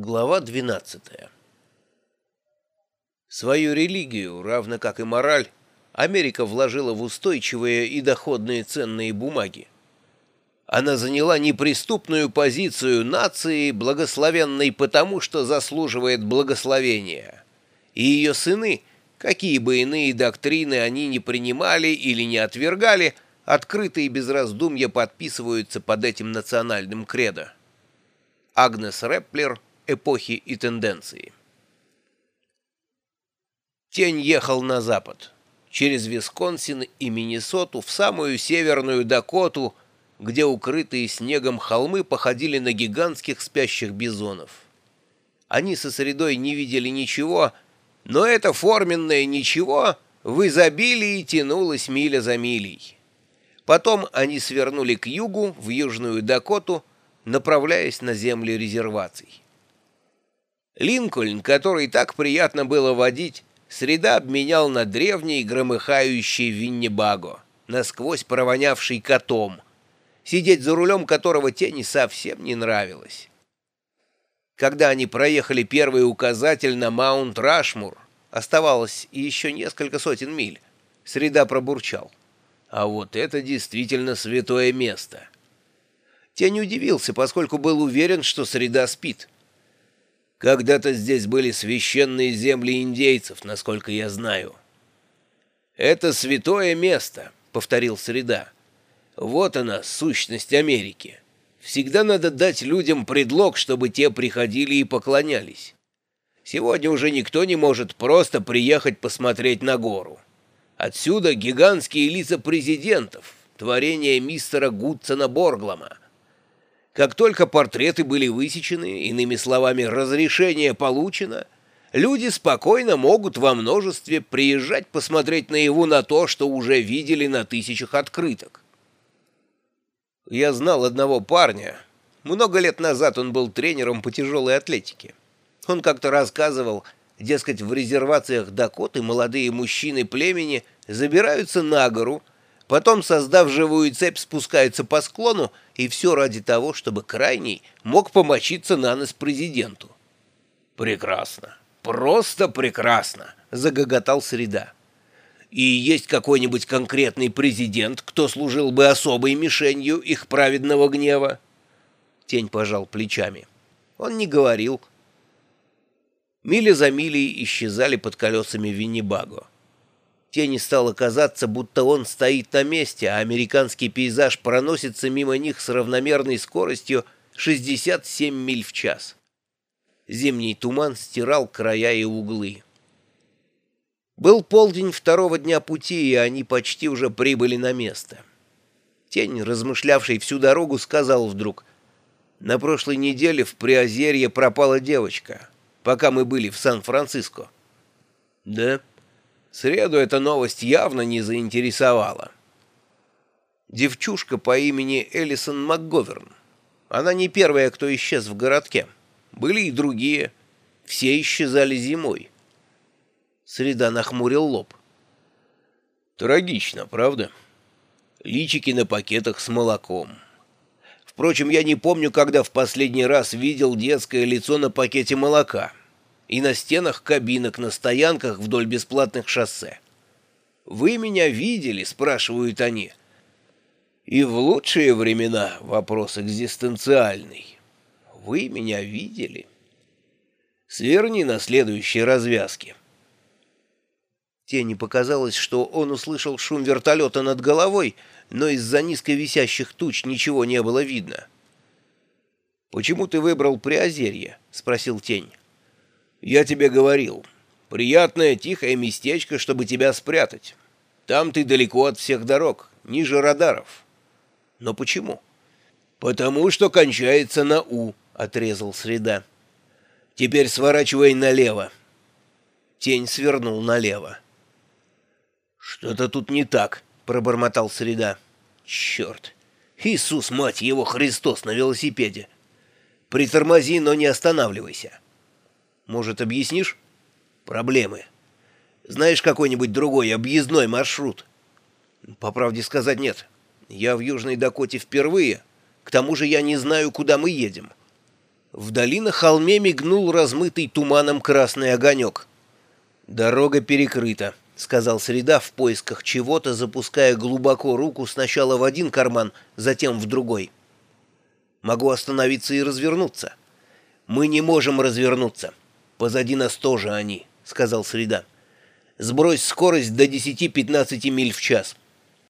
Глава 12 Свою религию, равно как и мораль, Америка вложила в устойчивые и доходные ценные бумаги. Она заняла неприступную позицию нации, благословенной потому, что заслуживает благословения. И ее сыны, какие бы иные доктрины они ни принимали или не отвергали, открыто и без раздумья подписываются под этим национальным кредо. Агнес Репплер эпохи и тенденции. Тень ехал на запад, через Висконсин и Миннесоту в самую северную Дакоту, где укрытые снегом холмы походили на гигантских спящих бизонов. Они со средой не видели ничего, но это форменное «ничего» в изобилии тянулось миля за милей. Потом они свернули к югу, в Южную Дакоту, направляясь на земли резерваций. Линкольн, который так приятно было водить, среда обменял на древний громыхающий Виннибаго, насквозь провонявший котом, сидеть за рулем которого тени совсем не нравилось. Когда они проехали первый указатель на Маунт Рашмур, оставалось еще несколько сотен миль, среда пробурчал. А вот это действительно святое место. Тень удивился, поскольку был уверен, что среда спит. Когда-то здесь были священные земли индейцев, насколько я знаю. «Это святое место», — повторил Среда. «Вот она, сущность Америки. Всегда надо дать людям предлог, чтобы те приходили и поклонялись. Сегодня уже никто не может просто приехать посмотреть на гору. Отсюда гигантские лица президентов, творение мистера Гудсона Борглама — как только портреты были высечены, иными словами, разрешение получено, люди спокойно могут во множестве приезжать посмотреть наяву на то, что уже видели на тысячах открыток. Я знал одного парня. Много лет назад он был тренером по тяжелой атлетике. Он как-то рассказывал, дескать, в резервациях Дакоты молодые мужчины племени забираются на гору, Потом, создав живую цепь, спускаются по склону, и все ради того, чтобы крайний мог помочиться на нос президенту. «Прекрасно! Просто прекрасно!» — загоготал Среда. «И есть какой-нибудь конкретный президент, кто служил бы особой мишенью их праведного гнева?» Тень пожал плечами. Он не говорил. Мили за милей исчезали под колесами Виннибаго. Тени стало казаться, будто он стоит на месте, а американский пейзаж проносится мимо них с равномерной скоростью 67 миль в час. Зимний туман стирал края и углы. Был полдень второго дня пути, и они почти уже прибыли на место. Тень, размышлявший всю дорогу, сказал вдруг, «На прошлой неделе в Приозерье пропала девочка, пока мы были в Сан-Франциско». «Да?» Среду эта новость явно не заинтересовала. Девчушка по имени Элисон МакГоверн. Она не первая, кто исчез в городке. Были и другие. Все исчезали зимой. Среда нахмурил лоб. Трагично, правда? Личики на пакетах с молоком. Впрочем, я не помню, когда в последний раз видел детское лицо на пакете молока и на стенах кабинок на стоянках вдоль бесплатных шоссе. «Вы меня видели?» — спрашивают они. И в лучшие времена вопрос экзистенциальный. «Вы меня видели?» Сверни на следующей развязке. Тени показалось, что он услышал шум вертолета над головой, но из-за низко висящих туч ничего не было видно. «Почему ты выбрал Приозерье?» — спросил Тень. «Я тебе говорил, приятное тихое местечко, чтобы тебя спрятать. Там ты далеко от всех дорог, ниже радаров». «Но почему?» «Потому что кончается на «у», — отрезал Среда. «Теперь сворачивай налево». Тень свернул налево. «Что-то тут не так», — пробормотал Среда. «Черт! Иисус, мать его, Христос на велосипеде! Притормози, но не останавливайся». Может, объяснишь? Проблемы. Знаешь какой-нибудь другой объездной маршрут? По правде сказать, нет. Я в Южной Дакоте впервые. К тому же я не знаю, куда мы едем. Вдали на холме мигнул размытый туманом красный огонек. «Дорога перекрыта», — сказал Среда в поисках чего-то, запуская глубоко руку сначала в один карман, затем в другой. «Могу остановиться и развернуться». «Мы не можем развернуться. Позади нас тоже они», — сказал Среда. «Сбрось скорость до 10-15 миль в час».